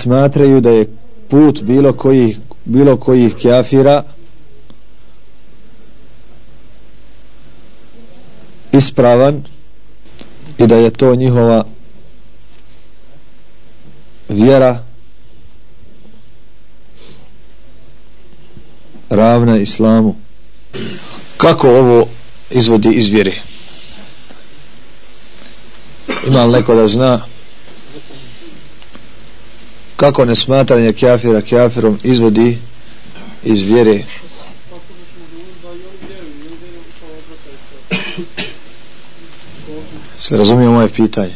smatraju da je put bilo koji bilo kojih kafira ispravan i da je to njihova vjera ravna islamu. Kako ovo izvodi iz vjere? Ima li neko da zna? Kako nesmatranje kafira kafirom izvodi iz vjere? Se razumije moje pitanje?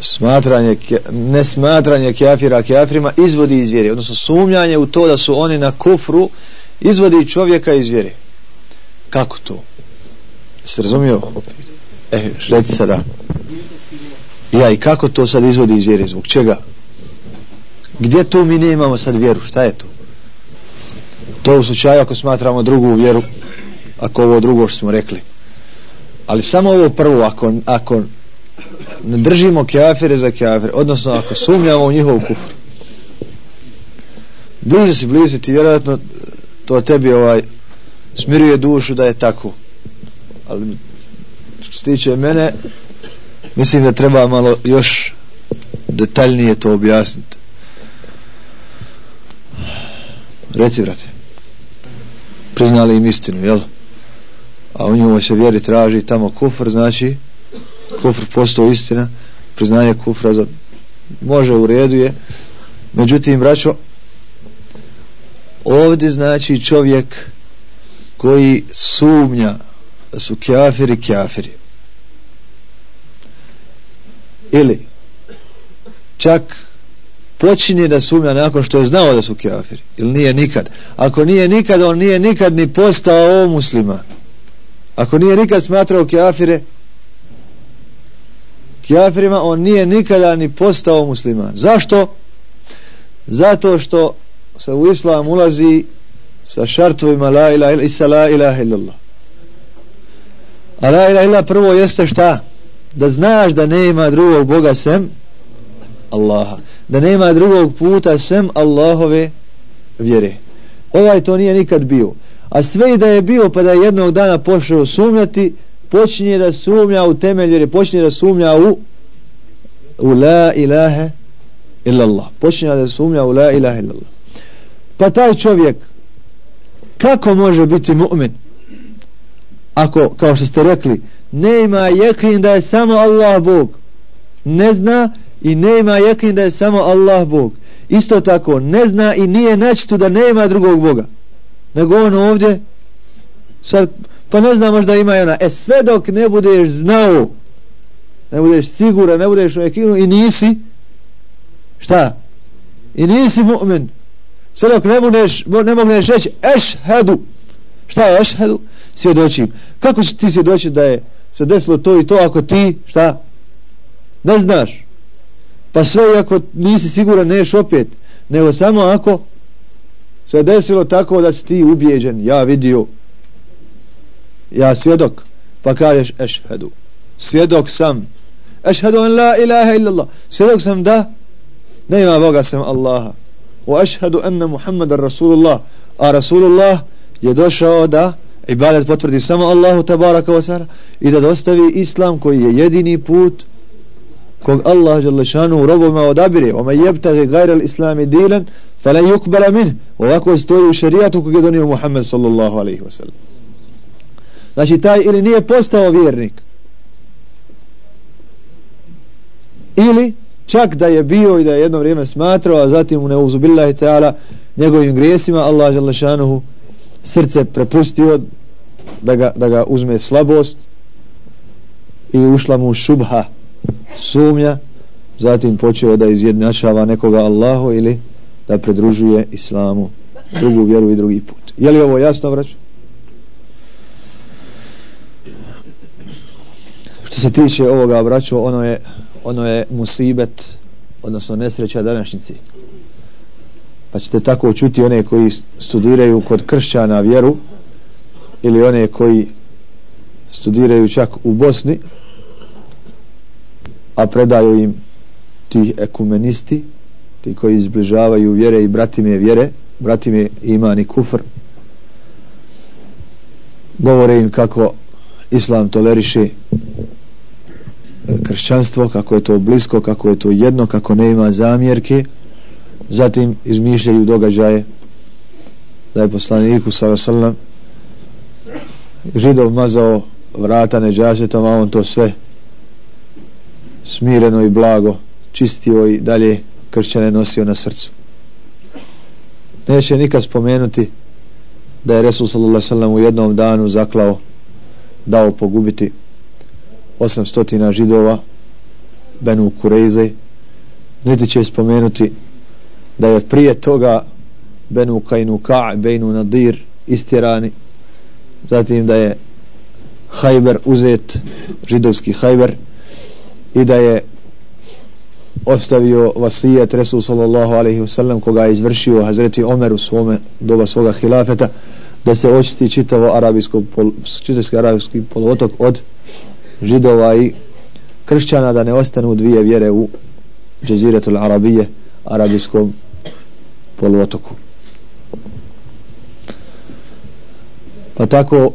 Smatranje nesmatranje kafira kafirima izvodi iz vjere odnosno sumnjanje u to da su oni na kufru izvodi čovjeka iz vjere. Kako to? Se razumio e, reci sada. Ja i kako to sad izvodi iz vjere? Zbog čega? Gdje tu mi ne imamo sad vjeru? Šta je to? To u slučaju ako smatramo drugu vjeru ako ovo drugo što smo rekli. Ali samo ovo prvo ako, ako ne držimo kafire za kafire odnosno ako sumnjamo u njihovu kufr, bliže si blizi ti vjerojatno to tebi ovaj smiruje dušu da je tako. Ali što se tiče mene mislim da treba malo još detaljnije to objasniti. Reci brate. Priznali im istinu jel? A u njemu se vjeri traži tamo kufr znači kufr postao istina priznanje kufra za, može u redu je. Međutim braćo ovdje znači čovjek koji sumnja da su kafiri kafiri ili čak počinje da sumnja nakon što je znao da su kafiri. Ili nije nikad. Ako nije nikad on nije nikad ni postao muslima. Ako nije nikad smatrao kafire kafirima on nije nikada ni postao musliman zašto? zato što se u islam ulazi sa šartovima la ilaha ila, i sa la ilaha illallah a la ilaha illa prvo jeste šta? da znaš da nema drugog Boga sem Allaha. Da nema drugog puta sem Allahove vjere. Ovaj to nije nikad bio. A sve i da je bio pa da je jednog dana pošao sumnjati počinje da sumnja u temelj jer počinje da sumnja u u la ilaha illallah. Počinje da sumnja u la ilaha illallah. Pa taj čovjek kako može biti mu'min? Ako kao što ste rekli nema jekin da je samo Allah Bog. Ne zna i nema jekin da je samo Allah Bog. Isto tako ne zna i nije načitu da nema drugog Boga. Nego on ovdje sad pa ne zna možda ima ona. e sve dok ne budeš znao ne budeš siguran ne budeš u jekinu i nisi šta? I nisi mu'min. Sve dok ne budeš ne mogneš reći ešhedu. Šta je ešhedu svjedočim. Kako će ti svjedočiti da je se desilo to i to ako ti šta? Ne znaš pa sve ako nisi siguran neš opet nego samo ako se desilo tako da si ti ubijeđen ja vidio ja svjedok pa kažeš ešhedu. Svjedok sam. Ešhedu an la ilaha illallah. Svjedok sam da ne ima Boga sam Allaha. Wa ešhedu anna Muhammadan Rasulullah. A Rasulullah je došao da ibadet potvrdi samo Allahu tabaraka wa ta'ala i da dostavi islam koji je jedini put kog Allah Đalešanu šanu robovima odabire. Ome jebtagi gajra islami dilan fele yukbala min ovako stoji u šerijatu kog je donio Muhammed sallallahu alaihi wa sallam. Znači taj ili nije postao vjernik ili čak da je bio i da je jedno vrijeme smatrao a zatim u neuzubillahi ta'ala njegovim grijesima Allah žele srce prepustio da ga, da ga uzme slabost i ušla mu šubha sumnja zatim počeo da izjednačava nekoga Allahu ili da predružuje islamu drugu vjeru i drugi put je li ovo jasno vrać? što se tiče ovoga vraću ono je, ono je musibet odnosno nesreća današnjici pa ćete tako čuti one koji studiraju kod kršćana vjeru ili one koji studiraju čak u Bosni a predaju im ti ekumenisti ti koji izbližavaju vjere i bratime vjere bratime iman i kufr. Govore im kako islam toleriše e, kršćanstvo, kako je to blisko, kako je to jedno, kako ne ima zamjerke, zatim izmišljaju događaje da je poslaniku sallam židov mazao vrata neđasetom, a on to sve smireno i blago čistio i dalje kršćane nosio na srcu. Neće nikad spomenuti da je Resul sallallahu sallam u jednom danu zaklao dao pogubiti 800 židova Benu Kurejze niti će spomenuti da je prije toga Benu Kajnuka Benu Nadir istjerani zatim da je Hajber uzet židovski Hajber i da je ostavio vasijet Resul sallallahu alaihi wasallam koga je izvršio Hazreti Omer u svome doba svoga hilafeta da se očisti čitavo arabijsko pol, čitavski arabijski poluotok od židova i kršćana da ne ostanu dvije vjere u džeziretul arabije arabijskom poluotoku. Pa tako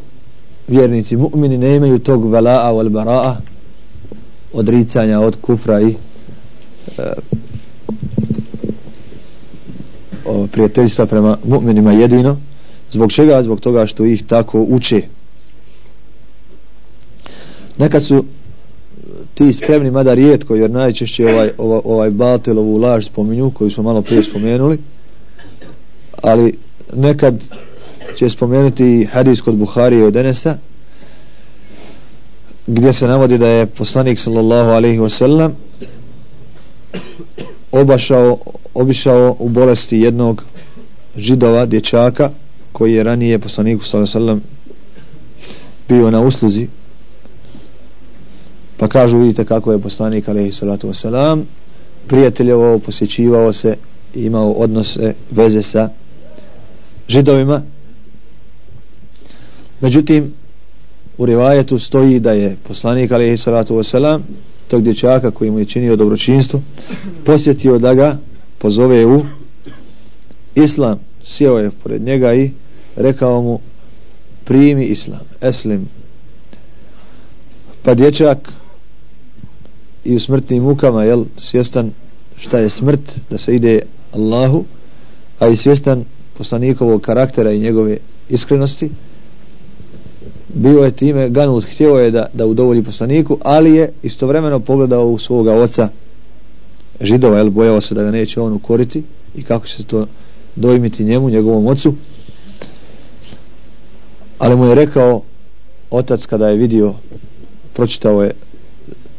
vjernici mu'mini ne imaju tog vela'a wal bara'a odricanja od kufra i e, prijateljstva prema mu'minima jedino Zbog čega? Zbog toga što ih tako uče. neka su ti spremni, mada rijetko, jer najčešće ovaj, ovaj, ovaj Batelovu laž spominju, koju smo malo prije spomenuli, ali nekad će spomenuti hadis kod Buharije od Enesa, gdje se navodi da je poslanik sallallahu alaihi wasallam obašao, obišao u bolesti jednog židova, dječaka, koji je ranije poslaniku sallallahu bio na usluzi. Pa kažu vidite kako je poslanik alaihi salatu vesselam prijateljevao, posjećivao se imao odnose veze sa židovima. Međutim u rivajetu stoji da je poslanik alaihi salatu wasalam tog dječaka koji mu je činio dobročinstvo posjetio da ga pozove u islam. Sjeo je pored njega i rekao mu primi islam, eslim. Pa dječak i u smrtnim mukama jel, svjestan šta je smrt da se ide Allahu a i svjestan poslanikovog karaktera i njegove iskrenosti bio je time ganut, htio je da, da udovolji poslaniku ali je istovremeno pogledao u svoga oca židova, jel, bojao se da ga neće on ukoriti i kako će se to dojmiti njemu, njegovom ocu. Ali mu je rekao otac kada je vidio pročitao je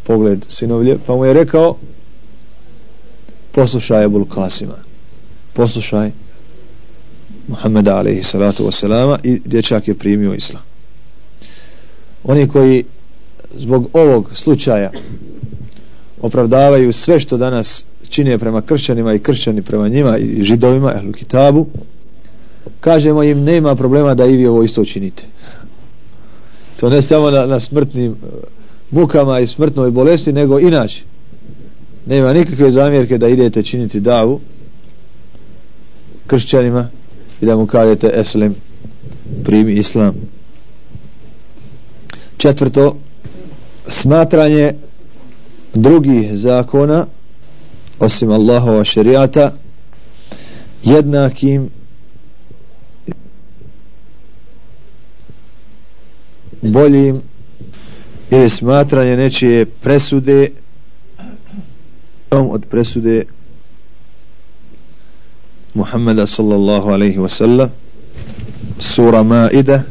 pogled sinovlje pa mu je rekao poslušaj Ebul Kasima poslušaj Muhammeda alaihi salatu wasalama i dječak je primio islam oni koji zbog ovog slučaja opravdavaju sve što danas čine prema kršćanima i kršćani prema njima i židovima, ehlu kitabu kažemo im nema problema da i vi ovo isto činite. To ne samo na, na smrtnim eh, mukama i smrtnoj bolesti nego inače. Nema nikakve zamjerke da idete činiti davu kršćanima i da mu kažete eslem primi islam četvrto smatranje drugih zakona osim Allahova šerijata jednakim boljim ili smatranje nečije presude od presude Muhammeda sallallahu alaihi wasallam sura Maida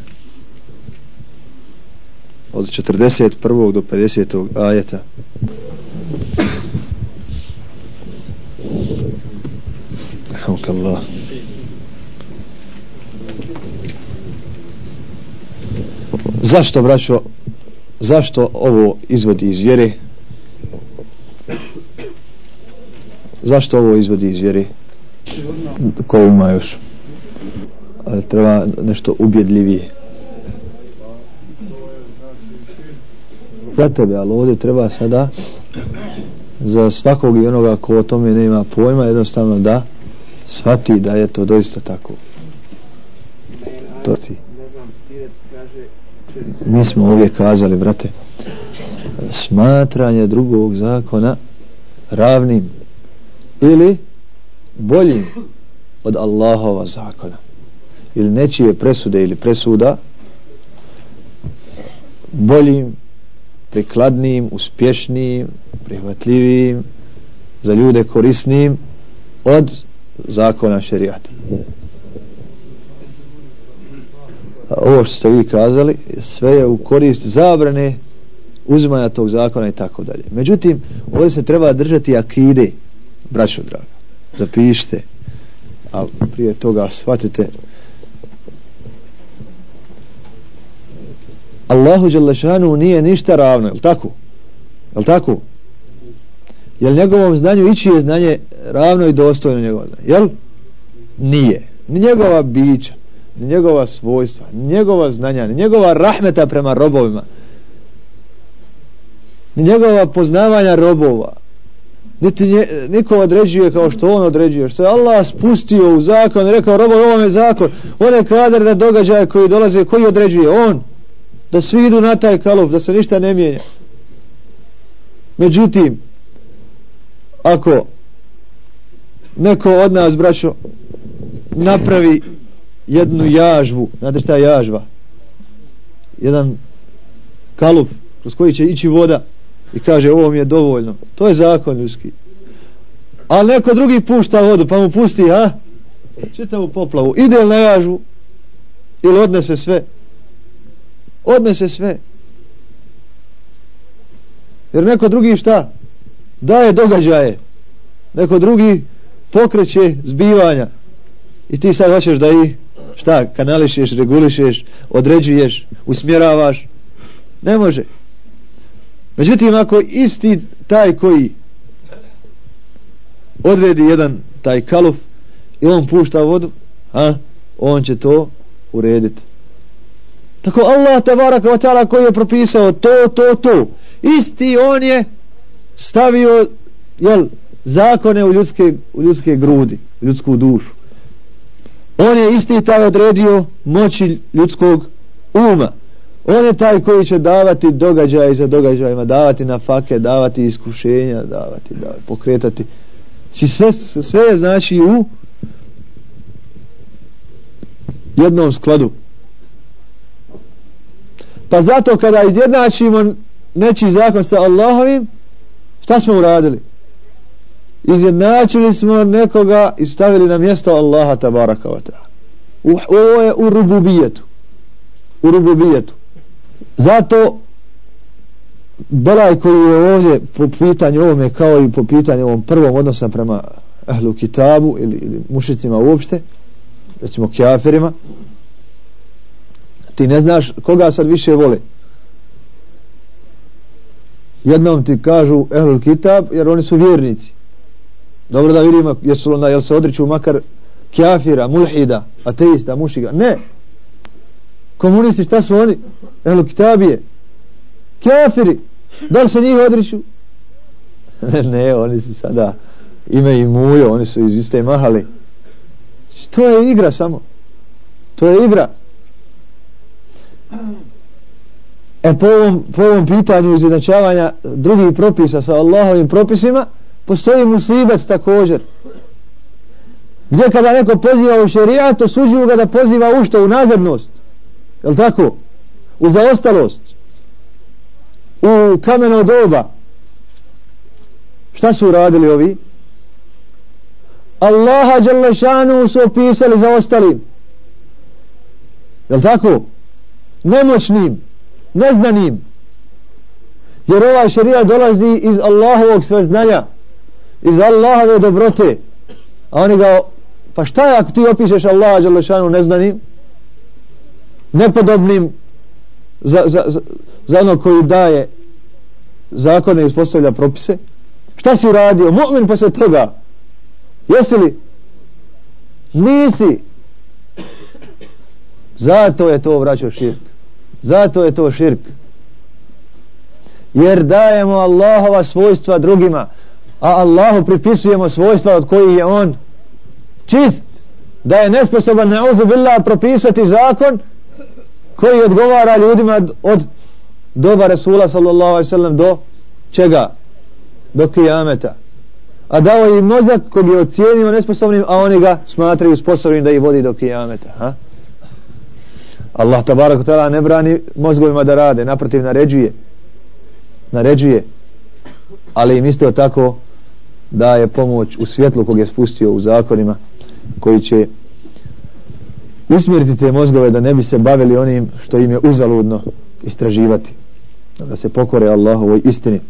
od 41. do 50. ajeta Alhamdulillah zašto braćo zašto ovo izvodi iz vjere zašto ovo izvodi iz vjere ko ima još ali treba nešto ubjedljivije za tebe ali ovdje treba sada za svakog i onoga ko o tome nema pojma jednostavno da shvati da je to doista tako. To ti. Mi smo ovdje kazali brate smatranje drugog zakona ravnim ili boljim od Allahova zakona ili nečije presude ili presuda boljim prikladnim, uspješnim prihvatljivijim, za ljude korisnim od zakona šerijata. Ovo što ste vi kazali sve je u korist zabrane uzimanja tog zakona i tako dalje. Međutim ovdje se treba držati akide braćo draga. Zapišite. A prije toga shvatite Allahu Đelešanu nije ništa ravno, je li tako? Je li tako? Je li njegovom znanju ići je znanje ravno i dostojno njegovom znanju? Je li? Nije. Ni njegova bića, ni njegova svojstva, ni njegova znanja, ni njegova rahmeta prema robovima, ni njegova poznavanja robova, niti nje, niko određuje kao što on određuje što je Allah spustio u zakon rekao robo ovo je zakon on je kader na događaje koji dolaze koji određuje on da svi idu na taj kaluf da se ništa ne mijenja. Međutim ako neko od nas braćo napravi jednu jažvu znate šta je jažva? Jedan kalup kroz koji će ići voda i kaže ovo mi je dovoljno. To je zakon ljudski. A neko drugi pušta vodu pa mu pusti a? Čitavu poplavu. Ide na jažu ili odnese sve odnese sve. Jer neko drugi šta? Daje događaje. Neko drugi pokreće zbivanja. I ti sad hoćeš da i šta kanališeš, regulišeš određuješ, usmjeravaš? Ne može. Međutim, ako isti taj koji odredi jedan taj kaluf i on pušta vodu, a, on će to urediti. Tako Allah tabarak wa ta'ala koji je propisao to, to, to, isti on je stavio jel, zakone u ljudske, u ljudske grudi, u ljudsku dušu. On je isti taj odredio moći ljudskog uma. On je taj koji će davati događaje za događajima, davati na fake, davati iskušenja, davati, davati pokretati. Znači sve, sve je znači u jednom skladu. Pa zato kada izjednačimo neći zakon sa Allahovim, šta smo uradili? Izjednačili smo nekoga i stavili na mjesto Allaha tabaraka wa ta'ala. Ovo je u rububijetu. U rububijetu. Zato belaj koji je ovdje po pitanju ovome kao i po pitanju ovom prvom odnosa prema ahlu kitabu ili, ili mušicima uopšte recimo kjafirima ti ne znaš koga sad više vole. Jednom ti kažu ehlul kitab jer oni su vjernici. Dobro da vidimo jesu onda jel se odriču makar kjafira, mulhida, ateista, mušiga. Ne. Komunisti šta su oni? Ehlul kitabije kafiri da li se njih odriču? Ne, ne, oni su sada ime i mujo, oni su iz iste mahali to je igra samo? To je igra e po ovom, po ovom pitanju izjednačavanja drugih propisa sa Allahovim propisima postoji musibet također. Gdje kada neko poziva u šerijat osuđuju ga da poziva u što? U nazadnost. Je tako? U zaostalost. U kameno doba. Šta su radili ovi? Allaha Đalešanu su opisali za ostalim. Je tako? Nemoćnim neznanim. Jer ovaj šarija dolazi iz Allahovog sveznanja iz Allahove dobrote. A oni ga pa šta je ako ti opišeš Allaha Đalešanu neznanim nepodobnim za, za, za, za ono koji daje zakone i uspostavlja propise? Šta si radio mu'min posle toga. Jesi li? Nisi. Zato je to vraćao širk zato je to širk jer dajemo Allahova svojstva drugima a Allahu pripisujemo svojstva od kojih je on čist da je nesposoban neuzu billah propisati zakon koji odgovara ljudima od doba Resula sallallahu alaihi sallam do čega? do kijameta a dao je im mozak kog je ocijenio nesposobnim a oni ga smatraju sposobnim da ih vodi do kijameta ha? Allah tabarak ta'ala ne brani mozgovima da rade naprotiv naređuje. Naređuje. Ali im isto tako daje pomoć u svjetlu kog je spustio u zakonima koji će usmjeriti te mozgove da ne bi se bavili onim što im je uzaludno istraživati. Da se pokore Allahovoj istini.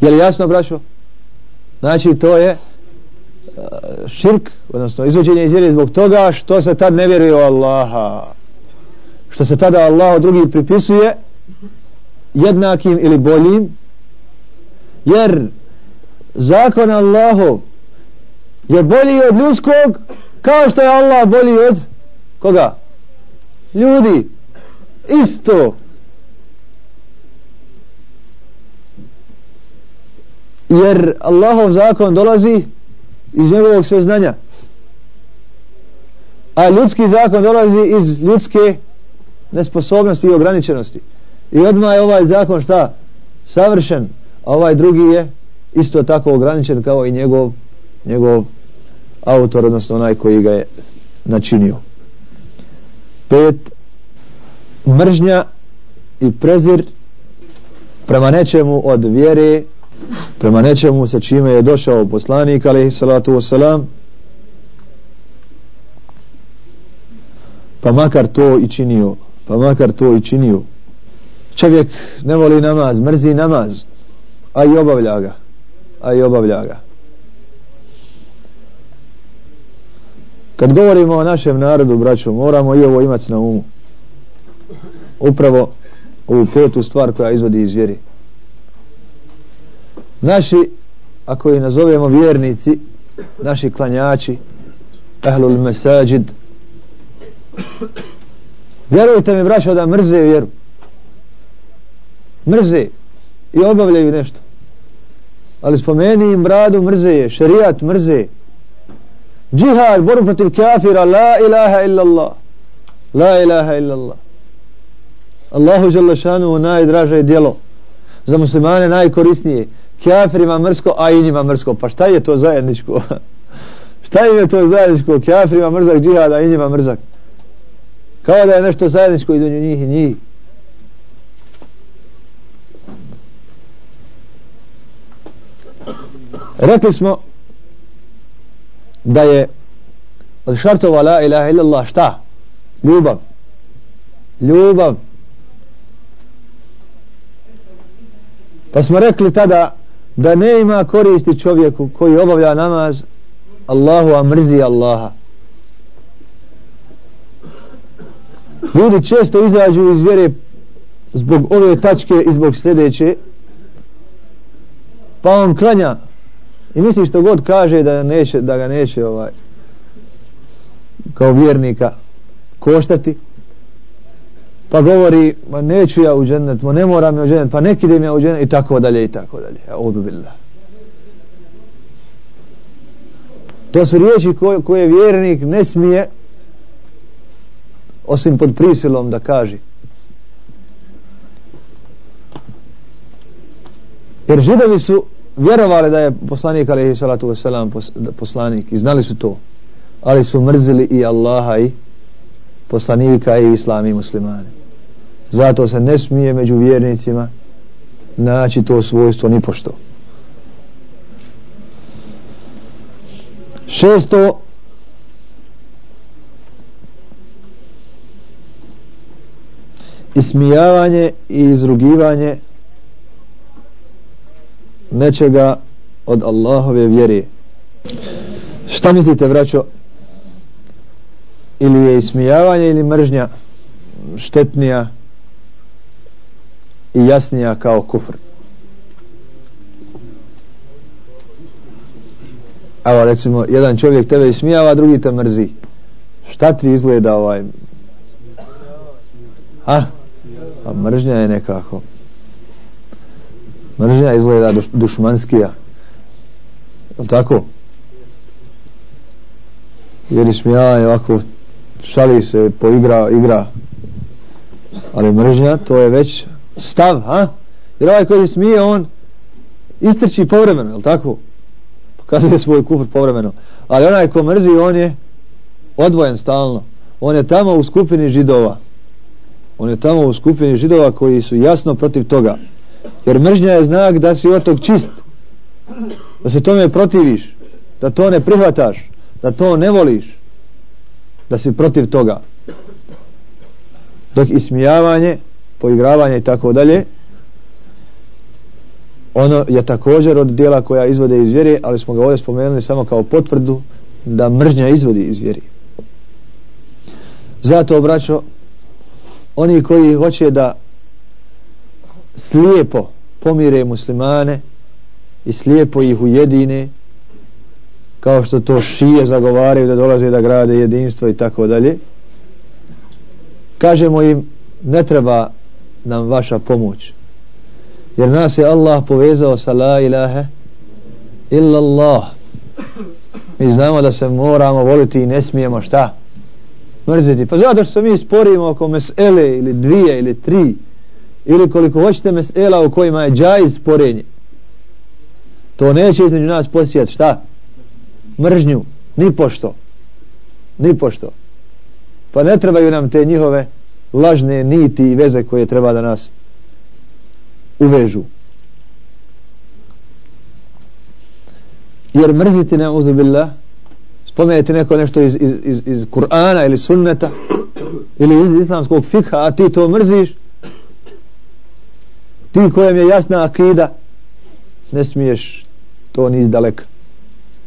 Je li jasno brašo? znači to je e, širk odnosno izvođenje iz zbog toga što se tad ne vjeruje u Allaha što se tada Allah drugi pripisuje jednakim ili boljim jer zakon Allahu je bolji od ljudskog kao što je Allah bolji od koga? ljudi. Isto. Jer Allahov zakon dolazi iz njegovog sveznanja. A ljudski zakon dolazi iz ljudske nesposobnosti i ograničenosti. I odmah je ovaj zakon šta? savršen. A ovaj drugi je isto tako ograničen kao i njegov njegov autor odnosno onaj koji ga je načinio. Pet mržnja i prezir prema nečemu od vjere prema nečemu sa čime je došao poslanik alaihi salatu wasalam pa makar to i činio pa makar to i činio. Čovjek ne voli namaz mrzi namaz a i obavlja ga a i obavlja ga. Kad govorimo o našem narodu braćo moramo i ovo imati na umu. Upravo ovu petu stvar koja izvodi iz vjeri. Naši ako ih nazovemo vjernici naši klanjači ahlul mesajid vjerujte mi braćo da mrze vjeru. Mrze i obavljaju nešto. Ali spomeni im bradu mrze je šerijat mrze. Džihad boru protiv kafira la ilaha illallah. La ilaha illallah. Allahu žele šanu najdraže djelo. Za muslimane najkorisnije. Kafirima mrsko a i njima mrsko. Pa šta je to zajedničko? Šta je to zajedničko? Kafirima mrzak džihad a i njima mrzak? Kao da je nešto zajedničko između njih i njih. Rekli smo da je od šartova la ilaha illallah šta? Ljubav. Ljubav. Pa smo rekli tada da ne ima koristi čovjeku koji obavlja namaz Allahu a mrzi Allaha. Ljudi često izađu iz vjere zbog ove tačke i zbog sljedeće. Pa on klanja i misli što god kaže da, neće, da ga neće ovaj kao vjernika koštati. Pa govori ma neću ja u džennet ma ne moram ja u džennet pa neki idem ja u džennet i tako dalje i tako dalje. Audu billah. To su riječi koje, koje vjernik ne smije osim pod prisilom da kaže. Jer židovi su vjerovali da je poslanik alaihi salatu wasalam poslanik i znali su to. Ali su mrzili i Allaha i poslanika i islami i muslimane. Zato se ne smije među vjernicima naći to svojstvo ni pošto šesto ismijavanje i izrugivanje nečega od Allahove vjere. Šta mislite vraćo ili je ismijavanje ili mržnja štetnija i jasnija kao kufr? Evo recimo jedan čovjek tebe ismijava drugi te mrzi. Šta ti izgleda ovaj? A? A mržnja je nekako mržnja izgleda duš, dušmanskija. Je tako? Jer ismijavanje ovako šali se poigra igra. Ali mržnja to je već stav ha? jer ovaj koji smije on istrči povremeno je tako? Pokazuje svoj kufr povremeno. Ali onaj ko mrzi on je odvojen stalno. On je tamo u skupini židova on je tamo u skupini židova koji su jasno protiv toga. Jer mržnja je znak da si od tog čist da se tome protiviš da to ne prihvataš da to ne voliš da si protiv toga. Dok ismijavanje poigravanje i tako dalje ono je također od dijela koja izvode iz vjere ali smo ga ovdje spomenuli samo kao potvrdu da mržnja izvodi iz vjere. Zato obraćo oni koji hoće da slijepo pomire muslimane i slijepo ih ujedine kao što to šije zagovaraju da dolaze da grade jedinstvo i tako dalje kažemo im ne treba nam vaša pomoć jer nas je Allah povezao sa la ilahe illa Allah mi znamo da se moramo voliti i ne smijemo šta? Mrziti pa zato što se mi sporimo oko mesele ili dvije ili tri ili koliko hoćete mesela u kojima je džajz sporenje to neće između nas posijat šta? Mržnju ni pošto ni pošto. Pa ne trebaju nam te njihove lažne niti i veze koje treba da nas uvežu. Jer mrziti ne uzubillah spomenete neko nešto iz, iz, iz, iz Kur'ana ili sunneta ili iz islamskog fikha a ti to mrziš ti kojem je jasna akida ne smiješ to ni izdaleka.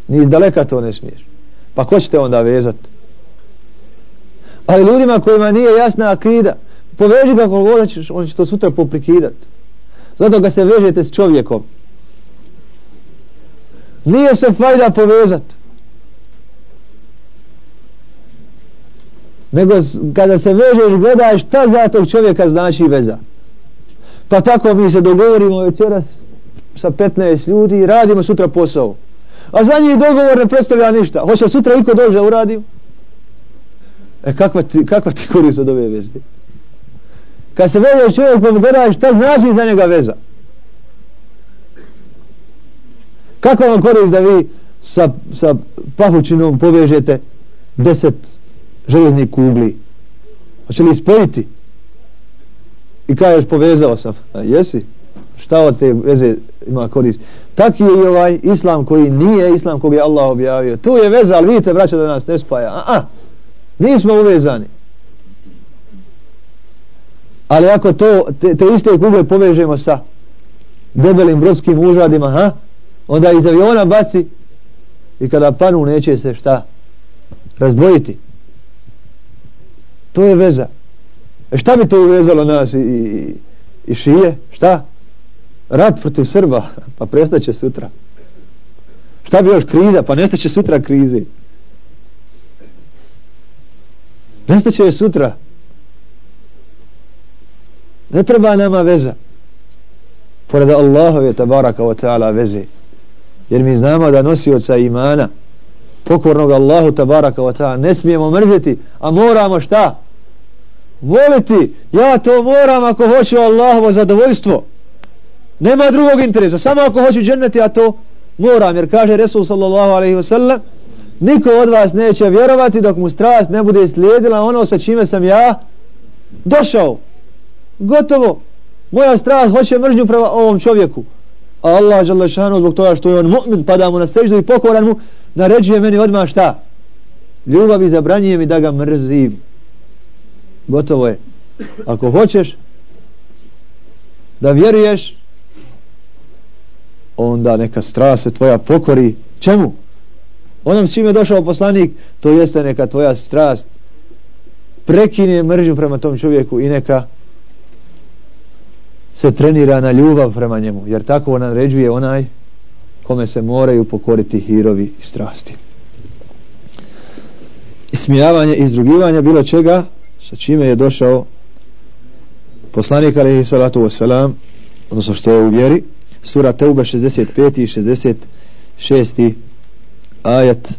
Ni izdaleka to ne smiješ. Pa ko ćete onda vezat? Ali ljudima kojima nije jasna akida poveži ga kako god ćeš on će to sutra poprikidat. Zato ga se vežete s čovjekom. Nije se fajda povezat. Nego kada se vežeš gledaš šta za tog čovjeka znači veza. Pa tako mi se dogovorimo večeras sa 15 ljudi i radimo sutra posao. A za njih dogovor ne predstavlja ništa. Hoće sutra iko dođe uradim e kakva ti, kakva ti korist od ove veze? Kad se vežeš čovjek pa gledaš šta znači za njega veza. Kako vam korist da vi sa, sa pahučinom povežete deset železnih kugli hoće li spojiti? I kažeš povezao sam. A jesi? Šta od te veze ima korist? Taki je i ovaj islam koji nije islam koji je Allah objavio. Tu je veza ali vidite braća da nas ne spaja. A, a nismo uvezani. Ali ako to te, te iste kugle povežemo sa debelim brodskim užadima ha? Onda iz aviona baci i kada panu neće se šta razdvojiti to je veza. E šta bi to uvezalo nas i, i, i šije? Šta? Rat protiv Srba? Pa prestaće sutra. Šta bi još kriza? Pa nestaće sutra krize. Nestaće je sutra. Ne treba nama veza. Pored Allahove tabaraka wa ta'ala veze. Jer mi znamo da nosioca imana pokornog Allahu tabaraka wa ta'ala ne smijemo mrziti a moramo šta? Voliti ja to moram ako hoću Allahovo zadovoljstvo. Nema drugog interesa samo ako hoću džennet ja to moram jer kaže Resul sallallahu alaihi wasallam niko od vas neće vjerovati dok mu strast ne bude slijedila ono sa čime sam ja došao. Gotovo. Moja strast hoće mržnju prema ovom čovjeku. A Allah želešanu zbog toga što je on mu'min pada mu na seždu i pokoran mu naređuje meni odmah šta? Ljubav i zabranjuje mi da ga mrzim gotovo je. Ako hoćeš da vjeruješ onda neka strast se tvoja pokori. Čemu? onom s čim je došao poslanik to jeste neka tvoja strast prekine mržnju prema tom čovjeku i neka se trenira na ljubav prema njemu jer tako naređuje onaj kome se moraju pokoriti hirovi i strasti. Ismijavanje i izrugivanje bilo čega sa čime je došao poslanik alaihi salatu wasalam odnosno što je u vjeri sura Teuba 65 i šesti ajet.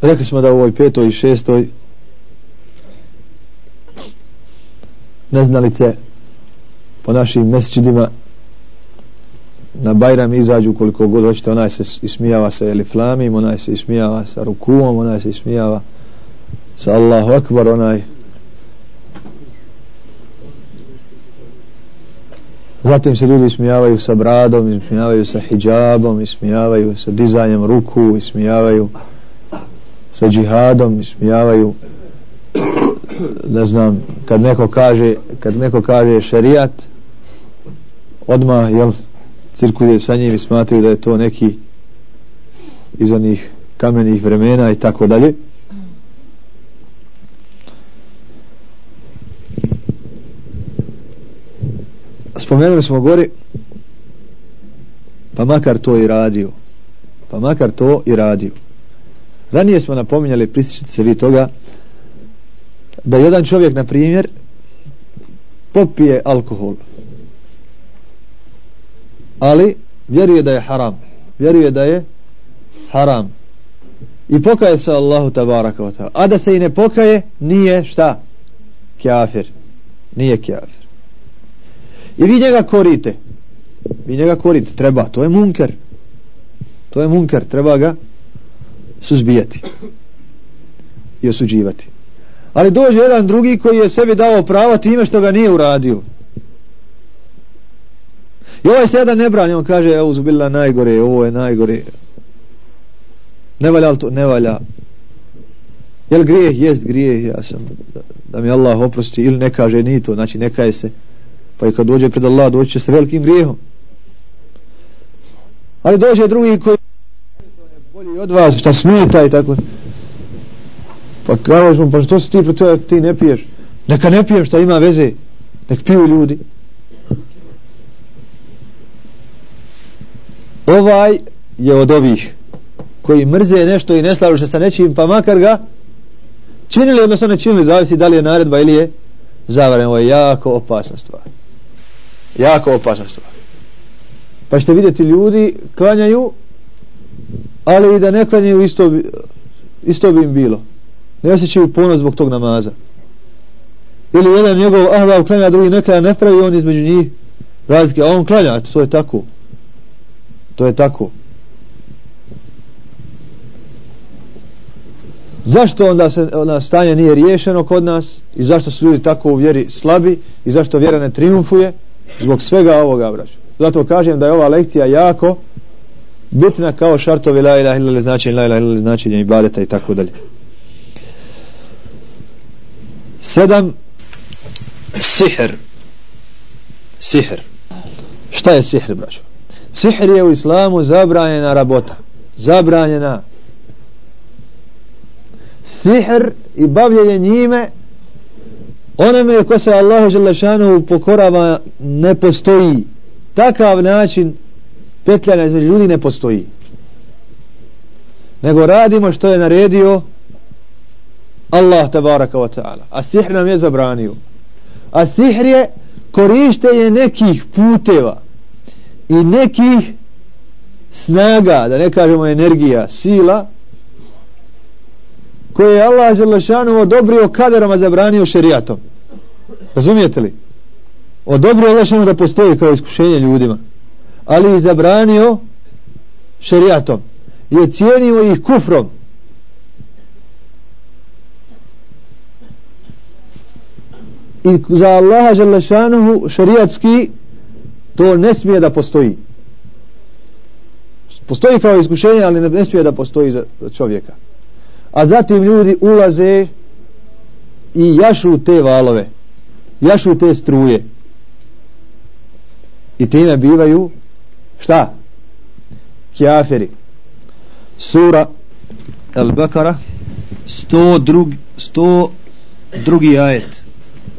Rekli smo da u ovoj petoj i šestoj neznalice po našim mesečidima na Bajram izađu koliko god hoćete onaj se ismijava sa eliflamim onaj se ismijava sa rukuom onaj se ismijava sa Allahu Akbar onaj. Zatim se ljudi ismijavaju sa bradom ismijavaju sa hijabom ismijavaju sa dizanjem ruku ismijavaju sa džihadom ismijavaju ne znam kad neko kaže kad neko kaže šerijat odma jel cirkulje sa njim i smatraju da je to neki iz onih kamenih vremena i tako dalje. Spomenuli smo gori pa makar to i radio pa makar to i radio. Ranije smo napominjali prisjećate se vi toga da jedan čovjek na primjer popije alkohol ali vjeruje da je haram. Vjeruje da je haram. I pokaje se Allahu tabaraka wa ta'ala. A da se i ne pokaje nije šta? Kafir nije kafir i vi njega korite. Vi njega korite. Treba. To je munker. To je munker. Treba ga suzbijati i osuđivati. Ali dođe jedan drugi koji je sebi dao pravo time što ga nije uradio i ovaj se jedan ne brani on kaže evo zubila najgore ovo je najgore. Ne valja to ne valja. Jel grijeh? Jest grijeh ja sam da, da mi Allah oprosti ili ne kaže ni to znači ne kaje se. Pa i kad dođe pred Allah doći će sa velikim grijehom. Ali dođe drugi koji je bolji od vas šta smeta i tako. Pa kao pa što si ti pa protiv ti ne piješ? Neka ne pijem šta ima veze. Nek piju ljudi. Ovaj je od ovih koji mrze nešto i ne slažu se sa nečim pa makar ga činili odnosno ne činili zavisi da li je naredba ili je zavaren ovo je jako opasna stvar. Jako opasna stvar. Pa ćete vidjeti ljudi klanjaju ali i da ne klanjaju isto bi, isto bi im bilo. Ne osjećaju ponos zbog tog namaza. Ili jedan njegov ahva klanja drugi ne klanja ne pravi on između njih razlike a on klanja to je tako to je tako. Zašto onda se onda stanje nije riješeno kod nas i zašto su ljudi tako u vjeri slabi i zašto vjera ne triumfuje? Zbog svega ovoga braću zato kažem da je ova lekcija jako bitna kao šartovi la ilaha illallah značenje la ilaha illallah značenje ibadeta i tako dalje. Sedam sihr. Sihr. Šta je sihr braćo? Sihr je u islamu zabranjena rabota. Zabranjena. Sihr i bavljenje njime onome ko se Allahu Želešanu pokorava ne postoji. Takav način petljanja između ljudi ne postoji. Nego radimo što je naredio Allah tabaraka wa ta'ala. A sihr nam je zabranio. A sihr je korištenje nekih puteva i nekih snaga da ne kažemo energija, sila koje je Allah Želešanu odobrio kaderama zabranio šerijatom. Razumijete li? Odobrio Allah da postoji kao iskušenje ljudima ali i zabranio šerijatom. I ocijenio ih kufrom. I za Allaha Želešanu šerijatski to ne smije da postoji postoji kao iskušenje ali ne, ne smije da postoji za, za čovjeka a zatim ljudi ulaze i jašu te valove jašu te struje i time bivaju šta? Kjaferi. Sura Al-Bakara 100 drugi, 100 drugi ajet.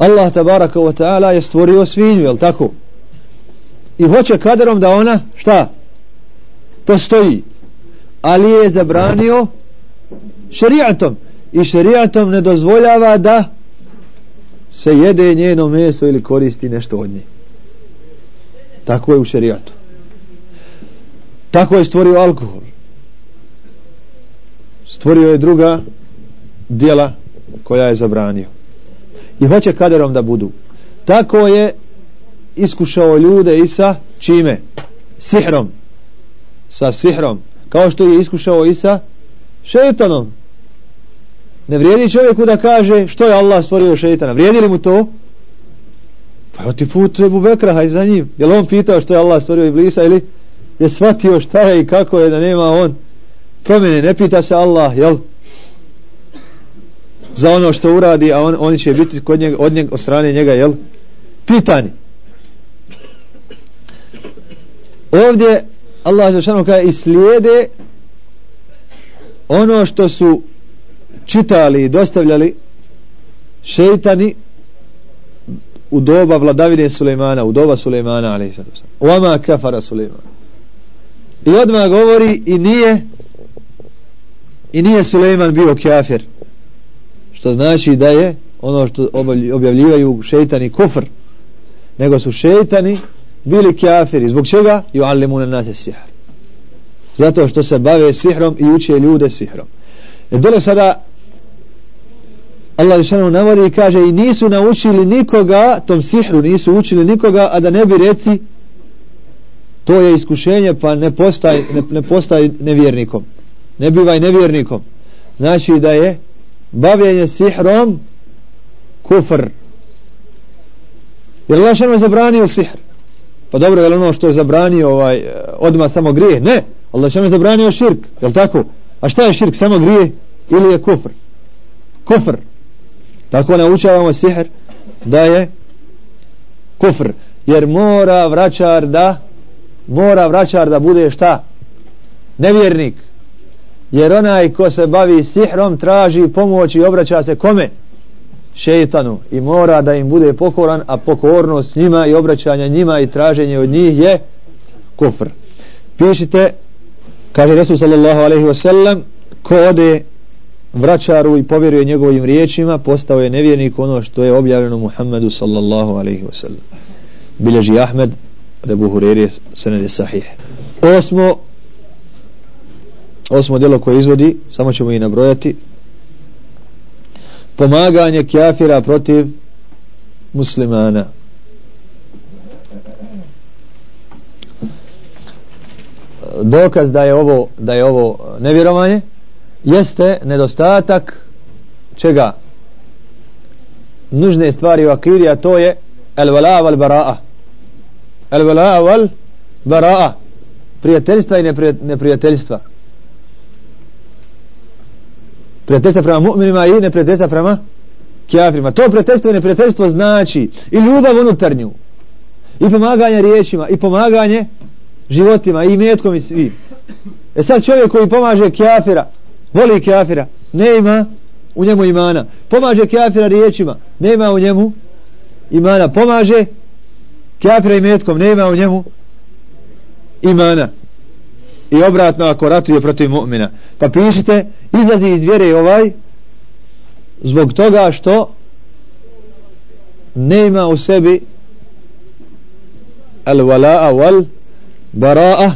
Allah tabaraka wa ta'ala je stvorio svinju, jel tako? I hoće kaderom da ona, šta? Postoji. Ali je zabranio šerijatom. I šerijatom ne dozvoljava da se jede njeno meso ili koristi nešto od nje. Tako je u šerijatu. Tako je stvorio alkohol. Stvorio je druga dijela koja je zabranio. I hoće kaderom da budu. Tako je iskušao ljude i sa čime? Sihrom. Sa sihrom. Kao što je iskušao i sa šeitanom. Ne vrijedi čovjeku da kaže što je Allah stvorio šeitana. Vrijedi li mu to? Pa oti put Ebu Bekra, haj za njim. Je on pitao što je Allah stvorio Iblisa ili je shvatio šta je i kako je da nema on promjene. Ne pita se Allah, jel? Za ono što uradi, a on, oni će biti kod njega, od, njega, od strane njega, jel? Pitani. Ovdje Allah Žešanu kaže i slijede ono što su čitali i dostavljali šeitani u doba vladavine Sulejmana, u doba Sulejmana, ali sad Oma kafara Sulejman. I odmah govori i nije i nije Sulejman bio kafir. Što znači da je ono što objavljivaju šeitani kufr. Nego su šeitani bili kafiri. Zbog čega? Ju alimune nase sihr. Zato što se bave sihrom i uče ljude sihrom. E dole sada Allah Žešanu navodi i kaže i nisu naučili nikoga tom sihru, nisu učili nikoga a da ne bi reci to je iskušenje pa ne postaj, ne, ne postaj nevjernikom ne bivaj nevjernikom znači da je bavljenje sihrom kufr jer Allah Žešanu je zabranio sihr pa dobro je ono što je zabranio ovaj, eh, odma samo grije ne, Allah Žešanu je zabranio širk je tako, a šta je širk samo grije ili je kufr kufr Tako naučavamo sihr da je kufr. Jer mora vraćar da mora vraćar da bude šta? Nevjernik. Jer onaj ko se bavi sihrom traži pomoć i obraća se kome? Šeitanu. I mora da im bude pokoran, a pokornost njima i obraćanje njima i traženje od njih je kufr. Pišite, kaže Resul sallallahu alaihi wasallam, ko ode vraćaru i povjeruje njegovim riječima postao je nevjernik ono što je objavljeno Muhammedu sallallahu alaihi wasallam bilježi Ahmed da bu Hureri senede sahih osmo osmo djelo koje izvodi samo ćemo i nabrojati. Pomaganje kjafira protiv muslimana. Dokaz da je ovo da je ovo nevjerovanje jeste nedostatak čega? Nužne stvari u akidi a to je el vala val bara'a. El vala val bara'a. Prijateljstva i neprijateljstva prijateljstva prema mu'minima i neprijateljstva prema kjafirima to prijateljstvo i neprijateljstvo znači i ljubav unutarnju i pomaganje riječima i pomaganje životima i metkom i svim e sad čovjek koji pomaže kjafira voli kafira, nema u njemu imana. Pomaže kafira riječima, nema u njemu imana. Pomaže kafira i metkom, nema u njemu imana. I obratno ako ratuje protiv mu'mina. Pa pišite, izlazi iz vjere ovaj zbog toga što nema u sebi al wala'a wal bara'a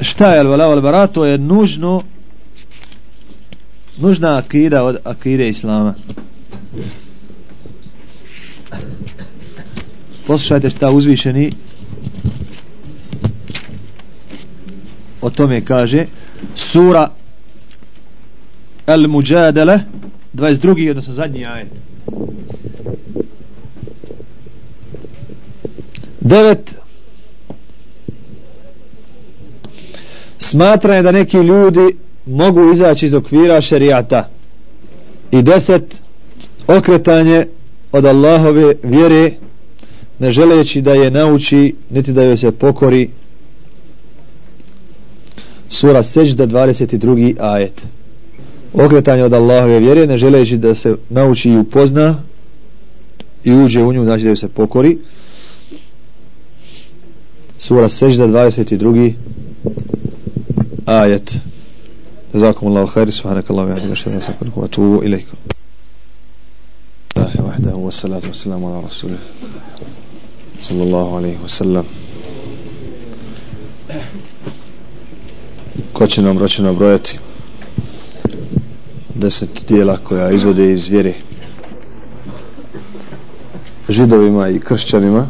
šta je al wala'a wal bara'a to je nužno nužna akida od akide islama. Poslušajte šta uzvišeni o tome kaže sura El Mujadele 22. odnosno zadnji ajet. Devet. Smatra da neki ljudi mogu izaći iz okvira šerijata. I deset. Okretanje od Allahove vjere ne želeći da je nauči niti da joj se pokori. sura seđda 22. ajet okretanje od Allahove vjere ne želeći da se nauči i upozna i uđe u nju znači da joj se pokori sura seđda 22. ajet جزاكم الله خير سبحانك اللهم وبحمدك اشهد ان لا اله الا انت واتوب اليك الله وحده والصلاه والسلام على رسوله صلى الله عليه وسلم Ko će nam roći brojati? Deset dijela koja izvode iz vjere. Židovima i kršćanima.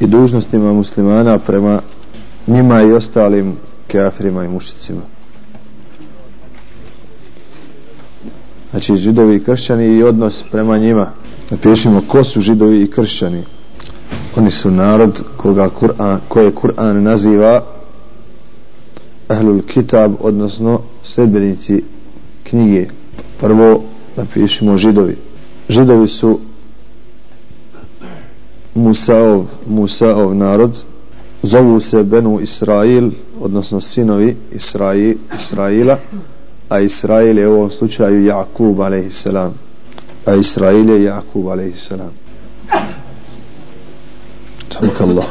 I dužnostima muslimana prema njima i ostalim kafirima i mušicima. Znači židovi i kršćani i odnos prema njima. Napišimo ko su židovi i kršćani? Oni su narod koga Kur'an, koje Kur'an naziva ahlul kitab odnosno sredbenici knjige prvo napišimo židovi židovi su Musaov, Musaov narod zovu se Benu Israil odnosno sinovi Israil, Israila a Israil je u ovom slučaju Jakub a.s. a Israil je Jakub a.s. Allah.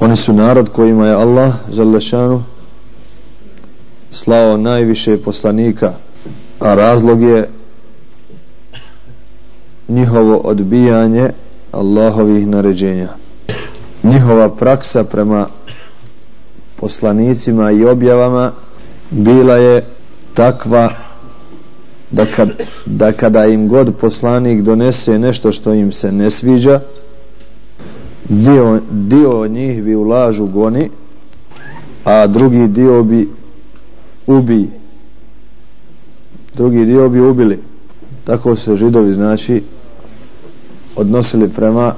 oni su narod kojima je Allah žalešanu slao najviše poslanika a razlog je njihovo odbijanje Allahovih naređenja njihova praksa prema poslanicima i objavama bila je takva da, kad, da kada im god poslanik donese nešto što im se ne sviđa dio, dio njih bi u lažu goni a drugi dio bi ubi. Drugi dio bi ubili. Tako se židovi znači odnosili prema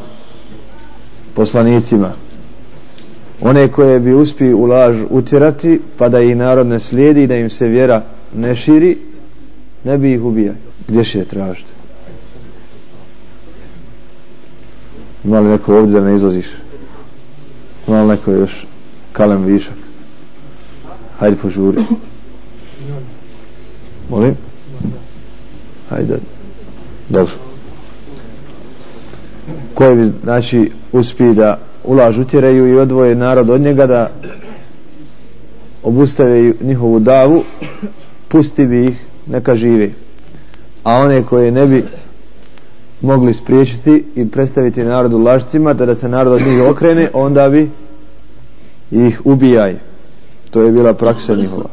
poslanicima. One koje bi uspi u laž utjerati pa da ih narod ne slijedi da im se vjera ne širi ne bi ih ubijali. Gdje će je tražiti? Ima li neko ovdje da ne izlaziš? Ima li neko još kalem višak? Hajde požuri. Molim? Hajde. Dobro. Koji bi znači uspi da ulaž utjeraju i odvoje narod od njega da obustave njihovu davu pusti bi ih neka žive a one koje ne bi mogli spriječiti i predstaviti narodu lažcima da da se narod od njih okrene onda bi ih ubijaj. To je bila praksa njihova.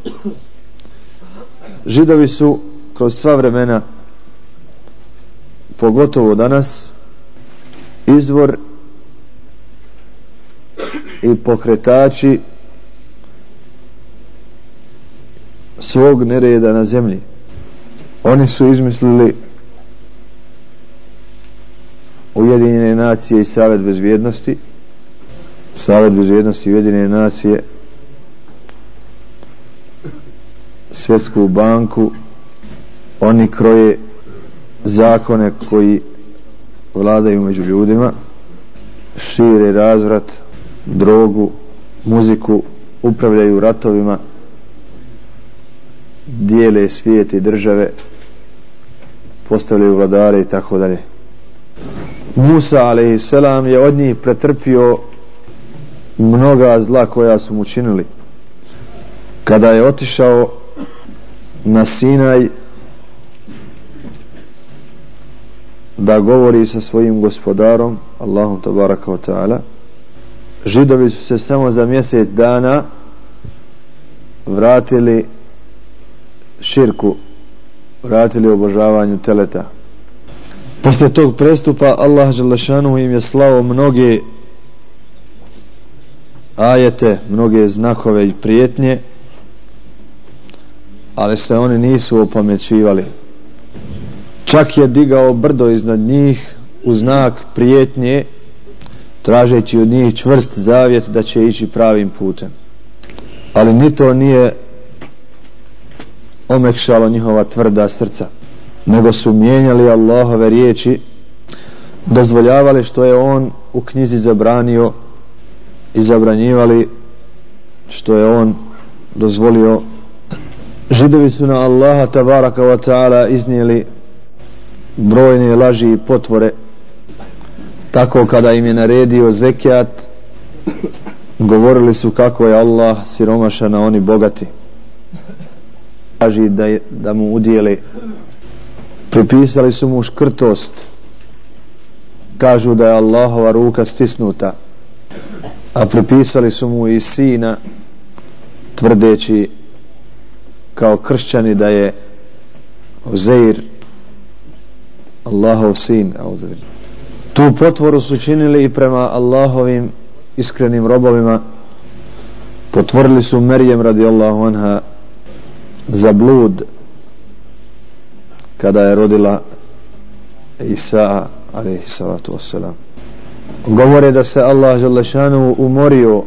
Židovi su kroz sva vremena pogotovo danas izvor i pokretači svog nereda na zemlji oni su izmislili Ujedinjene nacije i Savet bezvjednosti. Savet bezvjednosti Ujedinjene nacije Svjetsku banku. Oni kroje zakone koji vladaju među ljudima šire razvrat drogu muziku upravljaju ratovima dijele svijet i države postavljaju vladare i tako dalje Musa a.s. je od njih pretrpio mnoga zla koja su mu činili kada je otišao na Sinaj da govori sa svojim gospodarom Allahom tabaraka wa ta'ala židovi su se samo za mjesec dana vratili širku vratili obožavanju teleta. Posle tog prestupa Allah Đalešanu im je slao mnoge ajete mnoge znakove i prijetnje ali se oni nisu opamećivali čak je digao brdo iznad njih u znak prijetnje tražeći od njih čvrst zavjet da će ići pravim putem. Ali ni to nije omekšalo njihova tvrda srca nego su mijenjali Allahove riječi dozvoljavali što je on u knjizi zabranio i zabranjivali što je on dozvolio. Židovi su na Allaha tabaraka wa ta'ala iznijeli brojne laži i potvore tako kada im je naredio zekijat govorili su kako je Allah siromašan a oni bogati traži da, da mu udijeli. Pripisali su mu škrtost. Kažu da je Allahova ruka stisnuta. A pripisali su mu i sina tvrdeći kao kršćani da je Uzeir Allahov sin tu potvoru su činili i prema Allahovim iskrenim robovima. Potvorili su Merijem radijallahu anha za blud kada je rodila Isa alaihi salatu wasalam govore da se Allah želešanu umorio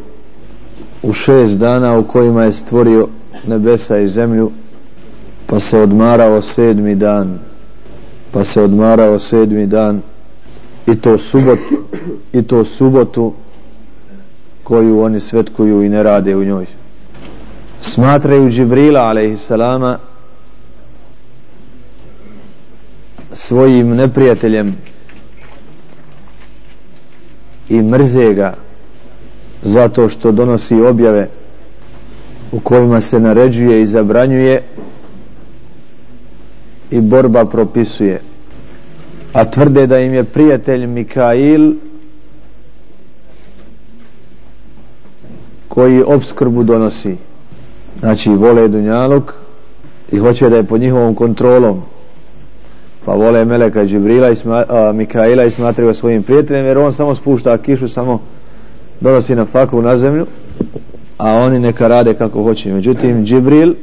u šest dana u kojima je stvorio nebesa i zemlju pa se odmarao sedmi dan pa se odmarao sedmi dan i to subotu i to subotu koju oni svetkuju i ne rade u njoj smatraju Džibrila alaihissalama svojim neprijateljem i mrze ga zato što donosi objave u kojima se naređuje i zabranjuje i borba propisuje. A tvrde da im je prijatelj Mikail koji obskrbu donosi znači vole Dunjaluk i hoće da je pod njihovom kontrolom. Pa vole Meleka Džibrila i sma, a, Mikaila i smatraju svojim prijateljem jer on samo spušta kišu samo donosi na faku na zemlju a oni neka rade kako hoće. Međutim Džibril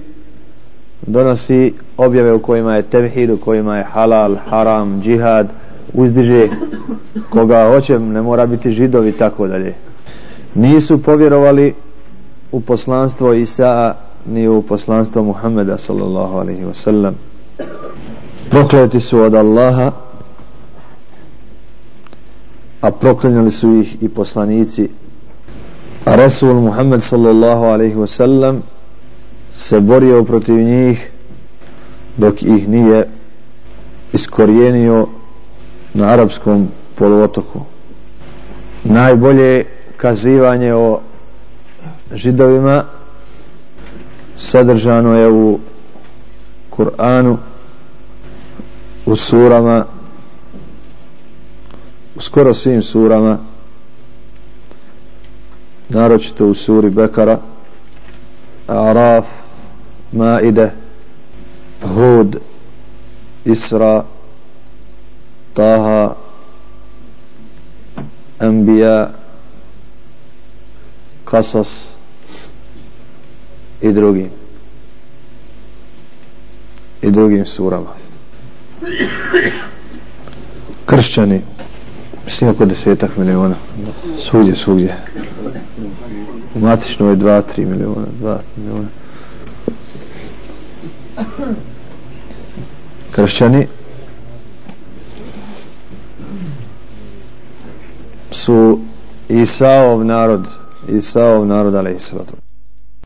donosi objave u kojima je tevhid u kojima je halal, haram, džihad uzdiže koga hoće ne mora biti židovi tako dalje. Nisu povjerovali u poslanstvo Isa ni u poslanstvo Muhammeda sallallahu alaihi wa sallam. Prokleti su od Allaha a proklinjali su ih i poslanici. A Resul Muhammed sallallahu alaihi wa sallam se borio protiv njih dok ih nije iskorijenio na arapskom poluotoku. Najbolje kazivanje o židovima sadržano je u Kur'anu u surama u skoro svim surama naročito u suri Bekara Araf Maide Hud Isra Taha Anbiya Kasas i drugim. I drugim surama. Kršćani mislim oko desetak miliona. Svugdje, svugdje. U matičnoj je dva, tri miliona dva miliona. Kršćani su Isaov narod Isaov narod ali Isaov